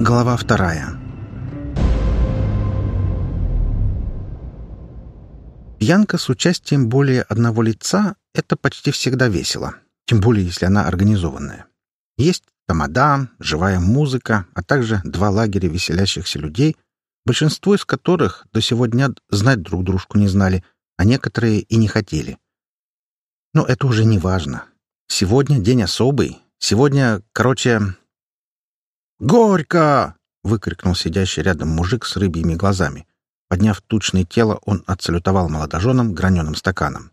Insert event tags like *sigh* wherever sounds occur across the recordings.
Глава вторая. Пьянка с участием более одного лица — это почти всегда весело, тем более если она организованная. Есть тамада, живая музыка, а также два лагеря веселящихся людей, большинство из которых до сего дня знать друг дружку не знали, а некоторые и не хотели. Но это уже не важно. Сегодня день особый. Сегодня, короче... «Горько!» — выкрикнул сидящий рядом мужик с рыбьими глазами. Подняв тучное тело, он отсалютовал молодоженам граненым стаканом.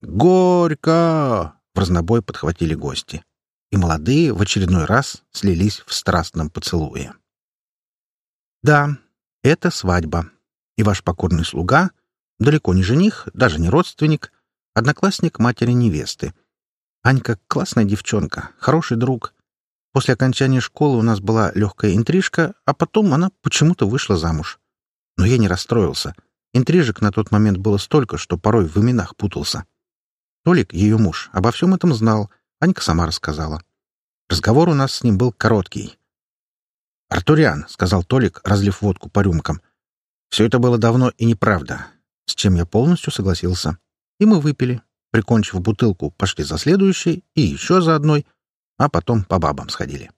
«Горько!» — в разнобой подхватили гости. И молодые в очередной раз слились в страстном поцелуе. «Да, это свадьба. И ваш покорный слуга, далеко не жених, даже не родственник, одноклассник матери невесты. Анька — классная девчонка, хороший друг. После окончания школы у нас была легкая интрижка, а потом она почему-то вышла замуж. Но я не расстроился. Интрижек на тот момент было столько, что порой в именах путался. Толик, ее муж, обо всем этом знал, Анька сама рассказала. Разговор у нас с ним был короткий. «Артуриан», — сказал Толик, разлив водку по рюмкам. «Все это было давно и неправда», с чем я полностью согласился. И мы выпили. Прикончив бутылку, пошли за следующей и еще за одной, а потом по бабам сходили.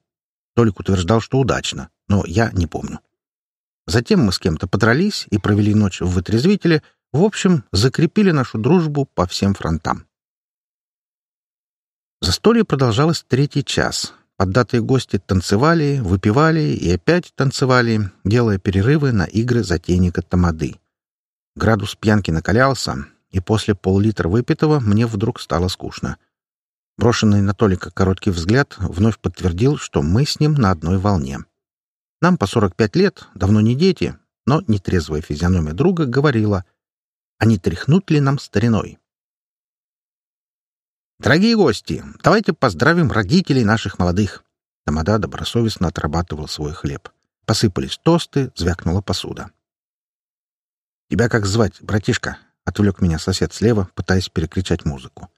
Толик утверждал, что удачно, но я не помню. Затем мы с кем-то подрались и провели ночь в вытрезвителе, в общем, закрепили нашу дружбу по всем фронтам. Застолье продолжалось третий час. Поддатые гости танцевали, выпивали и опять танцевали, делая перерывы на игры затейника Тамады. Градус пьянки накалялся, и после пол-литра выпитого мне вдруг стало скучно. Брошенный на Толика короткий взгляд вновь подтвердил, что мы с ним на одной волне. Нам по 45 лет, давно не дети, но нетрезвая физиономия друга говорила, а не тряхнут ли нам стариной? «Дорогие гости, давайте поздравим родителей наших молодых!» Тамада добросовестно отрабатывал свой хлеб. Посыпались тосты, звякнула посуда. «Тебя как звать, братишка?» — отвлек меня сосед слева, пытаясь перекричать музыку.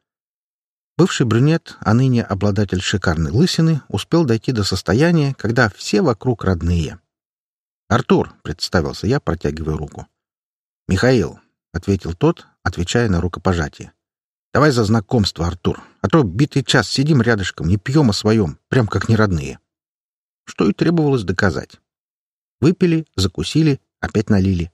Бывший брюнет, а ныне обладатель шикарной лысины, успел дойти до состояния, когда все вокруг родные. «Артур», — представился я, протягивая руку. «Михаил», — ответил тот, отвечая на рукопожатие. «Давай за знакомство, Артур, а то битый час сидим рядышком и пьем о своем, прям как неродные». Что и требовалось доказать. Выпили, закусили, опять налили.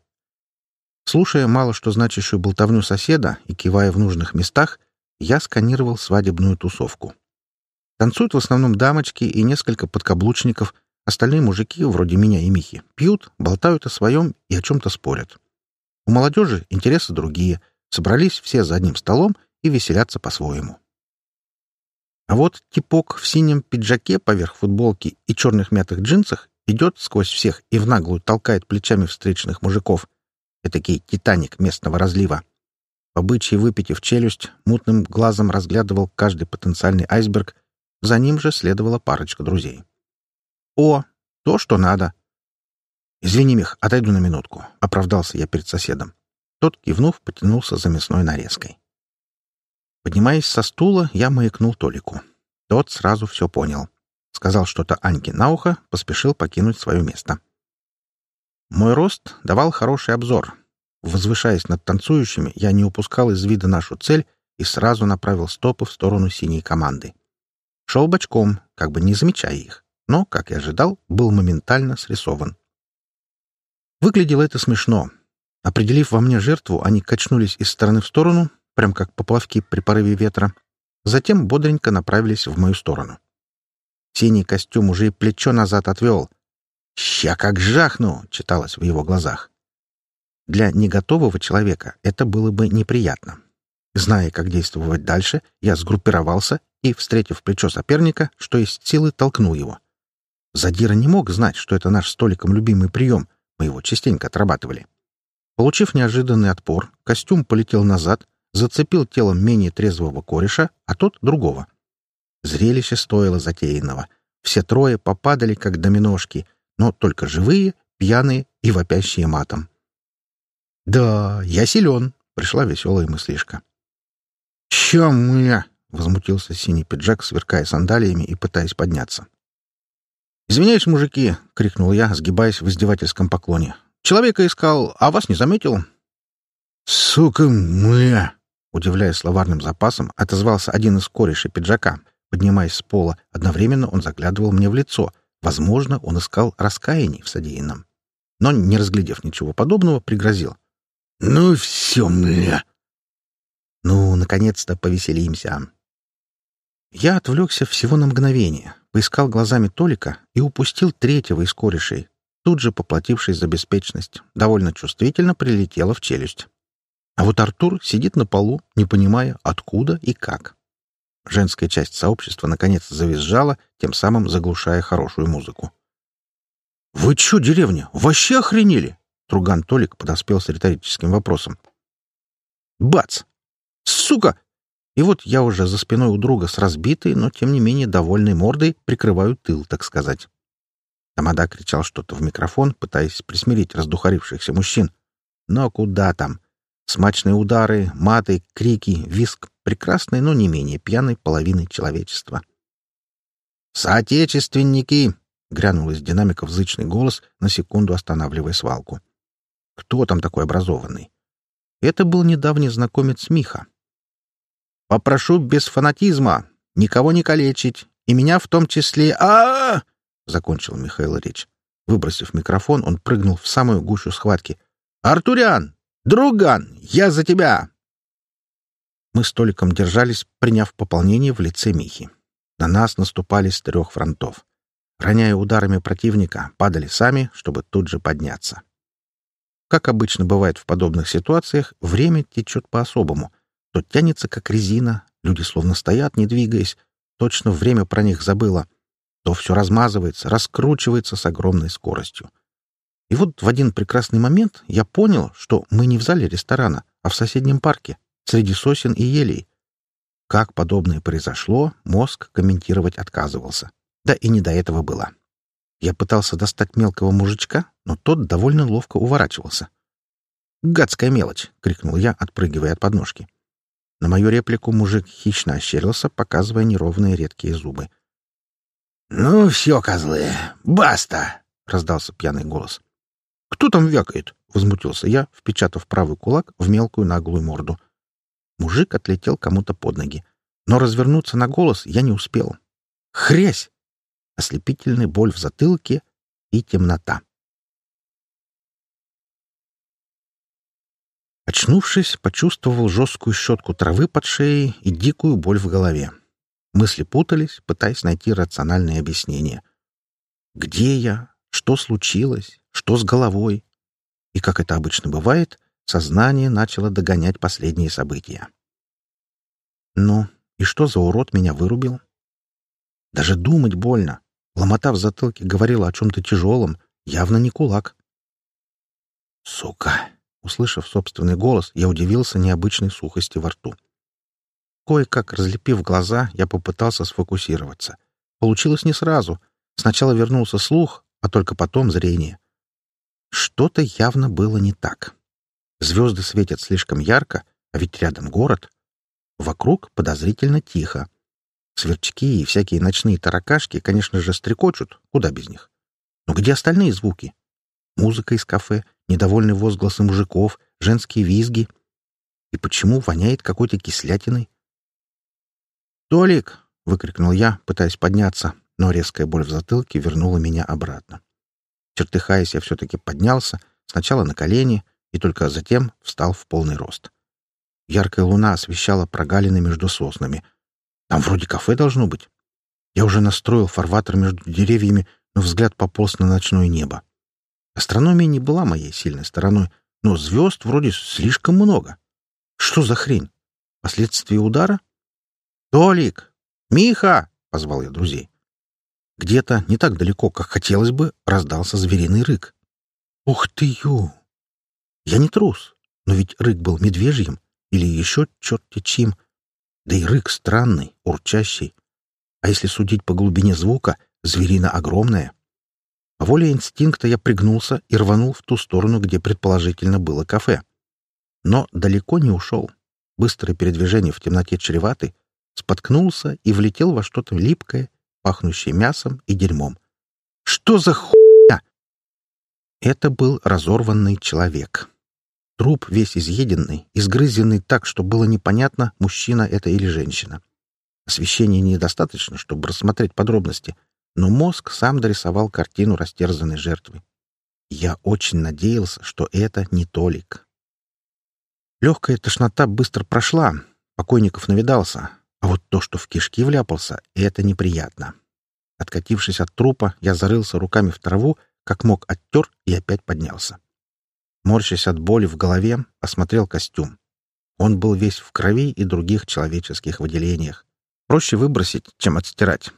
Слушая мало что значащую болтовню соседа и кивая в нужных местах, я сканировал свадебную тусовку. Танцуют в основном дамочки и несколько подкаблучников, остальные мужики, вроде меня и Михи, пьют, болтают о своем и о чем-то спорят. У молодежи интересы другие, собрались все за одним столом и веселятся по-своему. А вот типок в синем пиджаке поверх футболки и черных мятых джинсах идет сквозь всех и в наглую толкает плечами встречных мужиков. Этакий титаник местного разлива. По бычьи выпитив челюсть, мутным глазом разглядывал каждый потенциальный айсберг, за ним же следовала парочка друзей. «О, то, что надо!» «Извини, Мих, отойду на минутку», — оправдался я перед соседом. Тот, кивнув, потянулся за мясной нарезкой. Поднимаясь со стула, я маякнул Толику. Тот сразу все понял. Сказал что-то Аньке на ухо, поспешил покинуть свое место. Мой рост давал хороший обзор, Возвышаясь над танцующими, я не упускал из вида нашу цель и сразу направил стопы в сторону синей команды. Шел бочком, как бы не замечая их, но, как и ожидал, был моментально срисован. Выглядело это смешно. Определив во мне жертву, они качнулись из стороны в сторону, прям как поплавки при порыве ветра, затем бодренько направились в мою сторону. Синий костюм уже и плечо назад отвел. «Ща как жахну!» — читалось в его глазах. Для неготового человека это было бы неприятно. Зная, как действовать дальше, я сгруппировался и, встретив плечо соперника, что есть силы, толкнул его. Задира не мог знать, что это наш столиком любимый прием, мы его частенько отрабатывали. Получив неожиданный отпор, костюм полетел назад, зацепил телом менее трезвого кореша, а тот — другого. Зрелище стоило затеянного. Все трое попадали, как доминошки, но только живые, пьяные и вопящие матом. «Да, я силен», — пришла веселая мыслишка. «Чё мне?» — возмутился синий пиджак, сверкая сандалиями и пытаясь подняться. «Извиняюсь, мужики!» — крикнул я, сгибаясь в издевательском поклоне. «Человека искал, а вас не заметил?» «Сука, мля!» — удивляясь словарным запасом, отозвался один из корешей пиджака. Поднимаясь с пола, одновременно он заглядывал мне в лицо. Возможно, он искал раскаяний в содеянном. Но, не разглядев ничего подобного, пригрозил. «Ну все, мля!» «Ну, наконец-то повеселимся!» Я отвлекся всего на мгновение, поискал глазами Толика и упустил третьего из корешей, тут же поплатившись за беспечность, довольно чувствительно прилетела в челюсть. А вот Артур сидит на полу, не понимая, откуда и как. Женская часть сообщества наконец завизжала, тем самым заглушая хорошую музыку. «Вы чё, деревня, вообще охренели?» Труган Толик подоспел с риторическим вопросом. «Бац! Сука!» И вот я уже за спиной у друга с разбитой, но тем не менее довольной мордой прикрываю тыл, так сказать. Тамада кричал что-то в микрофон, пытаясь присмирить раздухарившихся мужчин. Но куда там? Смачные удары, маты, крики, виск прекрасной, но не менее пьяной половины человечества. «Соотечественники!» — грянул из динамиков зычный голос, на секунду останавливая свалку. «Кто там такой образованный?» Это был недавний знакомец Миха. «Попрошу без фанатизма, никого не калечить, и меня в том числе... а, -а, -а закончил Михаил речь. Выбросив микрофон, он прыгнул в самую гущу схватки. «Артурян! Друган! Я за тебя!» Мы с Толиком держались, приняв пополнение в лице Михи. На нас наступали с трех фронтов. Роняя ударами противника, падали сами, чтобы тут же подняться. Как обычно бывает в подобных ситуациях, время течет по-особому. То тянется, как резина, люди словно стоят, не двигаясь, точно время про них забыло, то все размазывается, раскручивается с огромной скоростью. И вот в один прекрасный момент я понял, что мы не в зале ресторана, а в соседнем парке среди сосен и елей. Как подобное произошло, мозг комментировать отказывался. Да и не до этого было. Я пытался достать мелкого мужичка, но тот довольно ловко уворачивался. «Гадская мелочь!» — крикнул я, отпрыгивая от подножки. На мою реплику мужик хищно ощерился, показывая неровные редкие зубы. «Ну все, козлы, баста!» — раздался пьяный голос. «Кто там вякает?» — возмутился я, впечатав правый кулак в мелкую наглую морду. Мужик отлетел кому-то под ноги. Но развернуться на голос я не успел. Хрясь! Ослепительная боль в затылке и темнота. Очнувшись, почувствовал жесткую щетку травы под шеей и дикую боль в голове. Мысли путались, пытаясь найти рациональное объяснение. Где я? Что случилось? Что с головой? И, как это обычно бывает, Сознание начало догонять последние события. Ну, и что за урод меня вырубил? Даже думать больно. Ломота в затылке говорила о чем-то тяжелом, явно не кулак. «Сука!» Услышав собственный голос, я удивился необычной сухости во рту. Кое-как разлепив глаза, я попытался сфокусироваться. Получилось не сразу. Сначала вернулся слух, а только потом зрение. Что-то явно было не так. Звезды светят слишком ярко, а ведь рядом город. Вокруг подозрительно тихо. Сверчки и всякие ночные таракашки, конечно же, стрекочут, куда без них. Но где остальные звуки? Музыка из кафе, недовольные возгласы мужиков, женские визги. И почему воняет какой-то кислятиной? «Толик!» — выкрикнул я, пытаясь подняться, но резкая боль в затылке вернула меня обратно. Чертыхаясь, я все-таки поднялся, сначала на колени, и только затем встал в полный рост. Яркая луна освещала прогалины между соснами. Там вроде кафе должно быть. Я уже настроил фарватер между деревьями, но взгляд пополз на ночное небо. Астрономия не была моей сильной стороной, но звезд вроде слишком много. Что за хрень? Последствия удара? «Толик! Миха!» — позвал я друзей. Где-то, не так далеко, как хотелось бы, раздался звериный рык. «Ух ты, ю! Я не трус, но ведь рык был медвежьим или еще черт-те чьим. Да и рык странный, урчащий. А если судить по глубине звука, зверина огромная. По воле инстинкта я пригнулся и рванул в ту сторону, где предположительно было кафе. Но далеко не ушел. Быстрое передвижение в темноте чреваты, споткнулся и влетел во что-то липкое, пахнущее мясом и дерьмом. Что за хуйня? Это был разорванный человек. Труп весь изъеденный, изгрызенный так, что было непонятно, мужчина это или женщина. Освещения недостаточно, чтобы рассмотреть подробности, но мозг сам дорисовал картину растерзанной жертвы. Я очень надеялся, что это не Толик. Легкая тошнота быстро прошла, покойников навидался, а вот то, что в кишки вляпался, это неприятно. Откатившись от трупа, я зарылся руками в траву, как мог оттер и опять поднялся. Морщась от боли в голове, осмотрел костюм. Он был весь в крови и других человеческих выделениях. Проще выбросить, чем отстирать.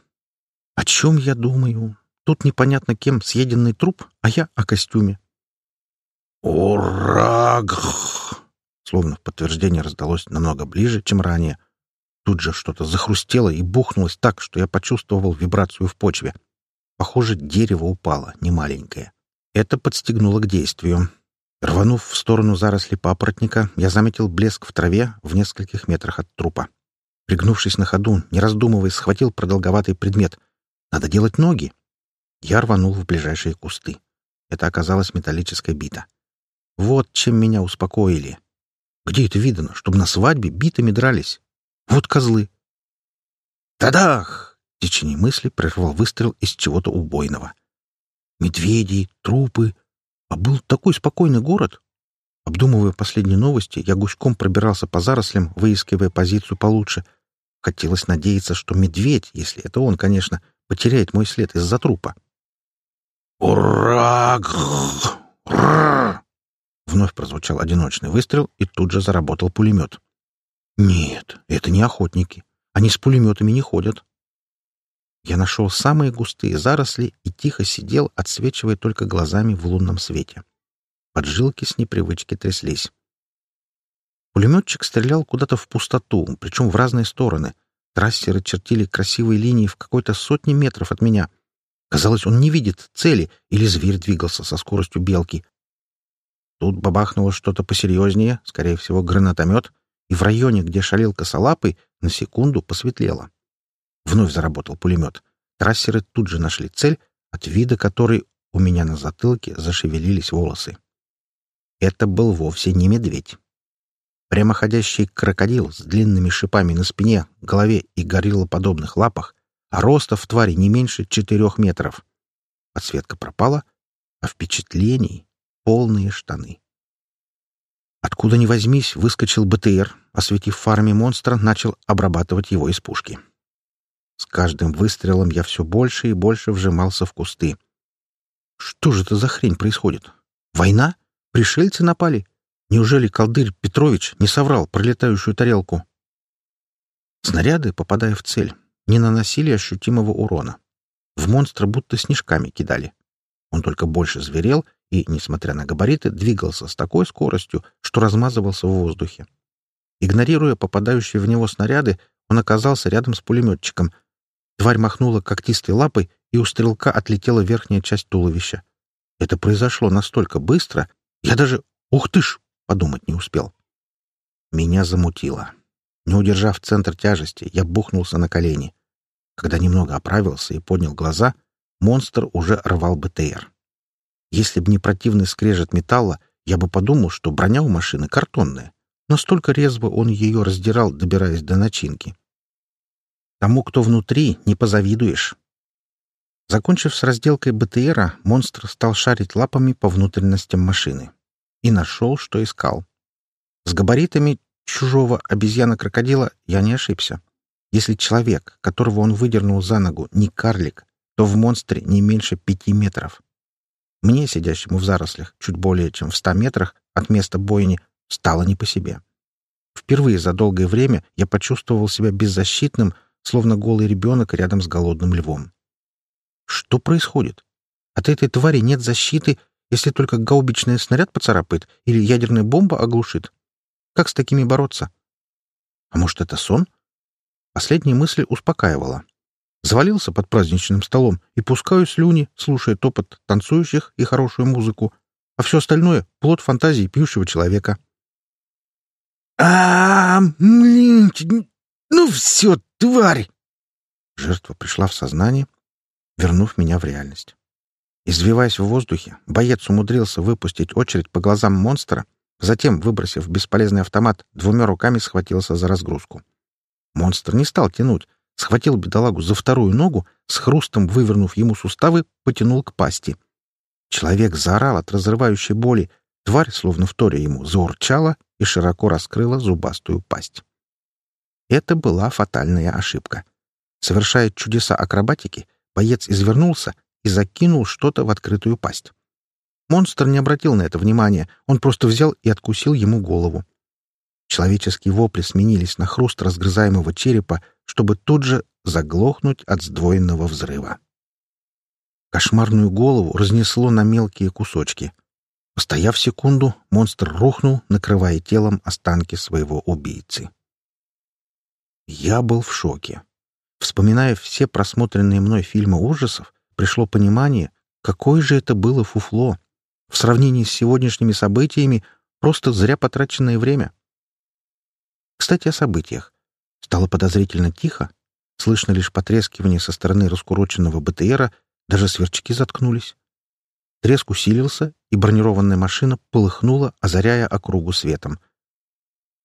О чем я думаю? Тут непонятно кем съеденный труп, а я о костюме. «Ураг!» Словно в подтверждение раздалось намного ближе, чем ранее. Тут же что-то захрустело и бухнулось так, что я почувствовал вибрацию в почве. Похоже, дерево упало, немаленькое. Это подстегнуло к действию. Рванув в сторону заросли папоротника, я заметил блеск в траве в нескольких метрах от трупа. Пригнувшись на ходу, не раздумывая, схватил продолговатый предмет. Надо делать ноги. Я рванул в ближайшие кусты. Это оказалась металлическая бита. Вот чем меня успокоили. Где это видно, чтобы на свадьбе битами дрались? Вот козлы. Тадах! В течение мысли прервал выстрел из чего-то убойного. Медведи, трупы, а был такой спокойный город. Обдумывая последние новости, я гуськом пробирался по зарослям, выискивая позицию получше. Хотелось надеяться, что медведь, если это он, конечно, потеряет мой след из-за трупа. «Ура!» Вновь прозвучал одиночный выстрел, и тут же заработал пулемет. «Нет, это не охотники. Они с пулеметами не ходят. Я нашел самые густые заросли и тихо сидел, отсвечивая только глазами в лунном свете. Поджилки с непривычки тряслись. Пулеметчик стрелял куда-то в пустоту, причем в разные стороны. Трассеры чертили красивые линии в какой-то сотне метров от меня. Казалось, он не видит цели, или зверь двигался со скоростью белки. Тут бабахнуло что-то посерьезнее, скорее всего, гранатомет, и в районе, где шалил косолапый, на секунду посветлело. Вновь заработал пулемет. Трассеры тут же нашли цель, от вида которой у меня на затылке зашевелились волосы. Это был вовсе не медведь. Прямоходящий крокодил с длинными шипами на спине, голове и гориллоподобных лапах, а роста в твари не меньше четырех метров. Подсветка пропала, а впечатлений — полные штаны. Откуда ни возьмись, выскочил БТР, осветив фарами монстра, начал обрабатывать его из пушки. С каждым выстрелом я все больше и больше вжимался в кусты. Что же это за хрень происходит? Война? Пришельцы напали? Неужели колдырь Петрович не соврал про летающую тарелку? Снаряды, попадая в цель, не наносили ощутимого урона. В монстра будто снежками кидали. Он только больше зверел и, несмотря на габариты, двигался с такой скоростью, что размазывался в воздухе. Игнорируя попадающие в него снаряды, он оказался рядом с пулеметчиком — Тварь махнула когтистой лапой, и у стрелка отлетела верхняя часть туловища. Это произошло настолько быстро, я даже «Ух ты ж!» подумать не успел. Меня замутило. Не удержав центр тяжести, я бухнулся на колени. Когда немного оправился и поднял глаза, монстр уже рвал БТР. Если б не противный скрежет металла, я бы подумал, что броня у машины картонная. Настолько резво он ее раздирал, добираясь до начинки. Тому, кто внутри, не позавидуешь. Закончив с разделкой БТРа, монстр стал шарить лапами по внутренностям машины. И нашел, что искал. С габаритами чужого обезьяна-крокодила я не ошибся. Если человек, которого он выдернул за ногу, не карлик, то в монстре не меньше пяти метров. Мне, сидящему в зарослях, чуть более чем в ста метрах от места бойни, стало не по себе. Впервые за долгое время я почувствовал себя беззащитным, словно голый ребенок рядом с голодным львом. Что происходит? От этой твари нет защиты, если только гаубичный снаряд поцарапает или ядерная бомба оглушит. Как с такими бороться? А может, это сон? Последняя мысль успокаивала. Завалился под праздничным столом и пускаю слюни, слушая топот танцующих и хорошую музыку, а все остальное — плод фантазии пьющего человека. а, блин, ну все, тварь!» Жертва пришла в сознание, вернув меня в реальность. Извиваясь в воздухе, боец умудрился выпустить очередь по глазам монстра, затем, выбросив бесполезный автомат, двумя руками схватился за разгрузку. Монстр не стал тянуть, схватил бедолагу за вторую ногу, с хрустом вывернув ему суставы, потянул к пасти. Человек заорал от разрывающей боли, тварь, словно вторя ему, заурчала и широко раскрыла зубастую пасть. Это была фатальная ошибка. Совершая чудеса акробатики, боец извернулся и закинул что-то в открытую пасть. Монстр не обратил на это внимания, он просто взял и откусил ему голову. Человеческие вопли сменились на хруст разгрызаемого черепа, чтобы тут же заглохнуть от сдвоенного взрыва. Кошмарную голову разнесло на мелкие кусочки. Постояв секунду, монстр рухнул, накрывая телом останки своего убийцы. Я был в шоке. Вспоминая все просмотренные мной фильмы ужасов, пришло понимание, какое же это было фуфло. В сравнении с сегодняшними событиями просто зря потраченное время. Кстати, о событиях. Стало подозрительно тихо. Слышно лишь потрескивание со стороны раскуроченного БТРа, даже сверчки заткнулись. Треск усилился, и бронированная машина полыхнула, озаряя округу светом.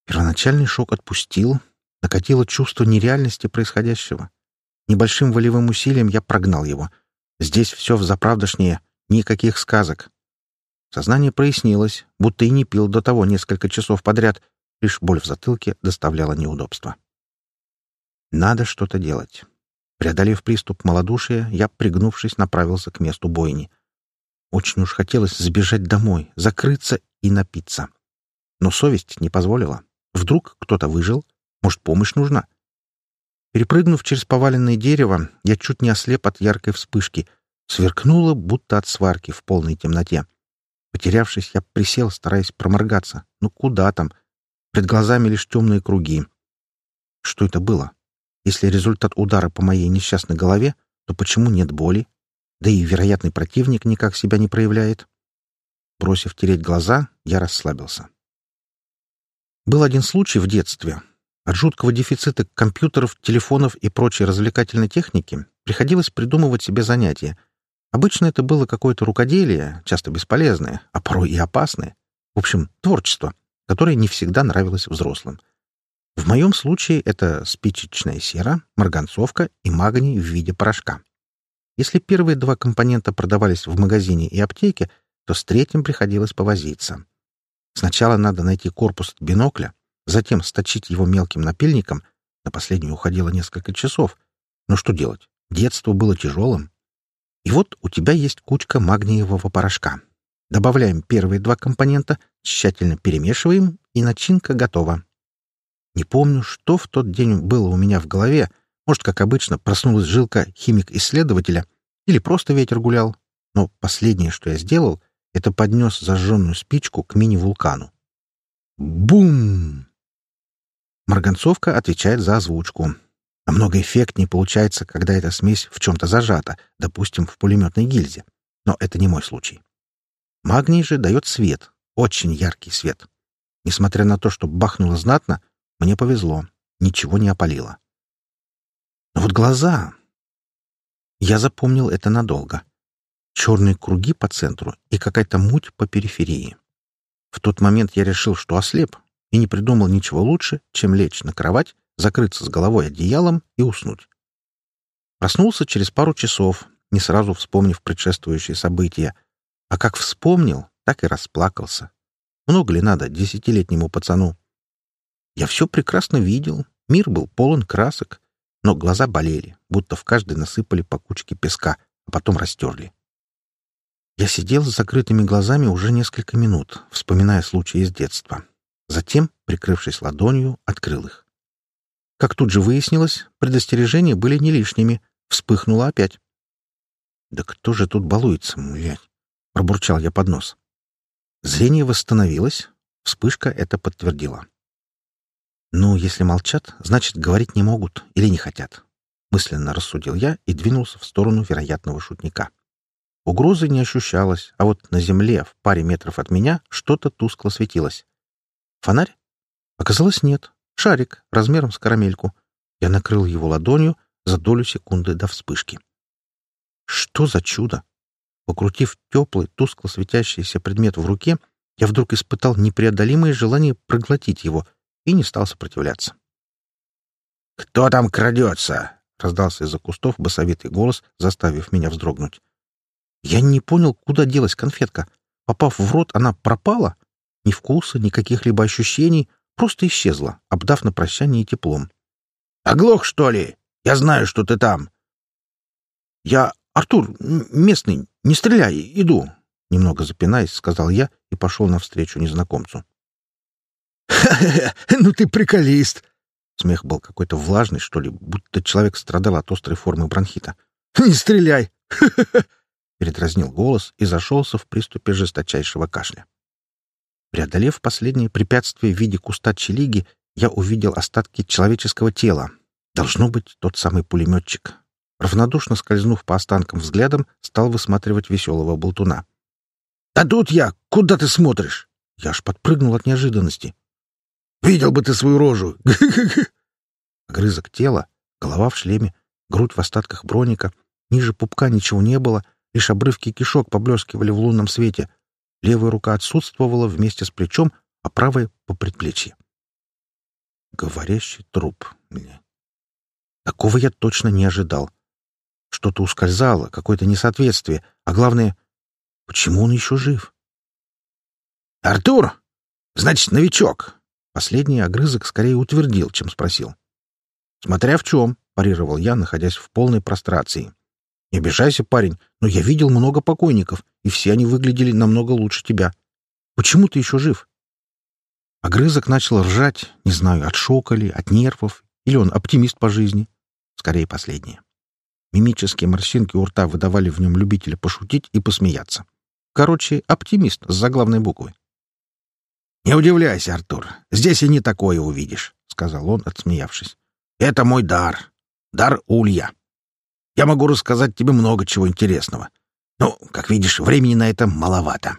Первоначальный шок отпустил, накатило чувство нереальности происходящего. Небольшим волевым усилием я прогнал его — Здесь все взаправдошнее, никаких сказок. Сознание прояснилось, будто и не пил до того несколько часов подряд, лишь боль в затылке доставляла неудобства. Надо что-то делать. Преодолев приступ малодушия, я, пригнувшись, направился к месту бойни. Очень уж хотелось сбежать домой, закрыться и напиться. Но совесть не позволила. Вдруг кто-то выжил, может, помощь нужна? Перепрыгнув через поваленное дерево, я чуть не ослеп от яркой вспышки. Сверкнуло, будто от сварки в полной темноте. Потерявшись, я присел, стараясь проморгаться. Ну куда там? Пред глазами лишь темные круги. Что это было? Если результат удара по моей несчастной голове, то почему нет боли? Да и вероятный противник никак себя не проявляет. Бросив тереть глаза, я расслабился. Был один случай в детстве, от жуткого дефицита компьютеров, телефонов и прочей развлекательной техники приходилось придумывать себе занятия. Обычно это было какое-то рукоделие, часто бесполезное, а порой и опасное. В общем, творчество, которое не всегда нравилось взрослым. В моем случае это спичечная сера, марганцовка и магний в виде порошка. Если первые два компонента продавались в магазине и аптеке, то с третьим приходилось повозиться. Сначала надо найти корпус бинокля, затем сточить его мелким напильником. На последнюю уходило несколько часов. Но что делать? Детство было тяжелым. И вот у тебя есть кучка магниевого порошка. Добавляем первые два компонента, тщательно перемешиваем, и начинка готова. Не помню, что в тот день было у меня в голове. Может, как обычно, проснулась жилка химик-исследователя или просто ветер гулял. Но последнее, что я сделал, это поднес зажженную спичку к мини-вулкану. Бум! Марганцовка отвечает за озвучку. Намного эффектнее получается, когда эта смесь в чем-то зажата, допустим, в пулеметной гильзе. Но это не мой случай. Магний же дает свет, очень яркий свет. Несмотря на то, что бахнуло знатно, мне повезло, ничего не опалило. Но вот глаза... Я запомнил это надолго. Черные круги по центру и какая-то муть по периферии. В тот момент я решил, что ослеп, и не придумал ничего лучше, чем лечь на кровать, закрыться с головой одеялом и уснуть. Проснулся через пару часов, не сразу вспомнив предшествующие события, а как вспомнил, так и расплакался. Много ли надо десятилетнему пацану? Я все прекрасно видел, мир был полон красок, но глаза болели, будто в каждый насыпали по кучке песка, а потом растерли. Я сидел с закрытыми глазами уже несколько минут, вспоминая случаи из детства. Затем, прикрывшись ладонью, открыл их. Как тут же выяснилось, предостережения были не лишними. Вспыхнуло опять. «Да кто же тут балуется, млядь?» — пробурчал я под нос. Зрение восстановилось. Вспышка это подтвердила. «Ну, если молчат, значит, говорить не могут или не хотят», — мысленно рассудил я и двинулся в сторону вероятного шутника. Угрозы не ощущалось, а вот на земле, в паре метров от меня, что-то тускло светилось. Фонарь? Оказалось, нет. Шарик размером с карамельку. Я накрыл его ладонью за долю секунды до вспышки. Что за чудо? Покрутив теплый, тускло светящийся предмет в руке, я вдруг испытал непреодолимое желание проглотить его и не стал сопротивляться. «Кто там крадется?» — раздался из-за кустов басовитый голос, заставив меня вздрогнуть. Я не понял, куда делась конфетка. Попав в рот, она пропала. Ни вкуса, ни каких-либо ощущений, просто исчезла, обдав на прощание теплом. «Оглох, что ли? Я знаю, что ты там!» «Я Артур, местный, не стреляй, иду!» Немного запинаясь, сказал я и пошел навстречу незнакомцу. «Ха-ха-ха! Ну ты приколист!» Смех был какой-то влажный, что ли, будто человек страдал от острой формы бронхита. «Не стреляй!» *laughs* Передразнил голос и зашелся в приступе жесточайшего кашля. Преодолев последнее препятствие в виде куста челиги, я увидел остатки человеческого тела. Должно быть тот самый пулеметчик. Равнодушно скользнув по останкам взглядом, стал высматривать веселого болтуна. «Да тут я! Куда ты смотришь?» Я аж подпрыгнул от неожиданности. Видел бы ты свою рожу! *laughs* Грызок тела, голова в шлеме, грудь в остатках броника. Ниже пупка ничего не было, лишь обрывки кишок поблескивали в лунном свете. Левая рука отсутствовала вместе с плечом, а правая — по предплечье. Говорящий труп. Мне. Такого я точно не ожидал. Что-то ускользало, какое-то несоответствие, а главное, почему он еще жив? «Артур! Значит, новичок!» Последний огрызок скорее утвердил, чем спросил. «Смотря в чем», — парировал я, находясь в полной прострации. «Не обижайся, парень, но я видел много покойников, и все они выглядели намного лучше тебя. Почему ты еще жив?» Огрызок начал ржать, не знаю, от шока ли, от нервов, или он оптимист по жизни. Скорее, последнее. Мимические морщинки у рта выдавали в нем любителя пошутить и посмеяться. Короче, оптимист с заглавной буквы. «Не удивляйся, Артур, здесь и не такое увидишь», — сказал он, отсмеявшись. «Это мой дар. Дар Улья. Я могу рассказать тебе много чего интересного. Но, как видишь, времени на это маловато».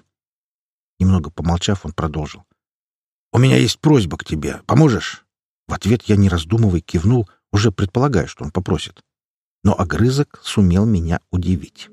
Немного помолчав, он продолжил. «У меня есть просьба к тебе. Поможешь?» В ответ я, не раздумывая, кивнул, уже предполагая, что он попросит. Но огрызок сумел меня удивить.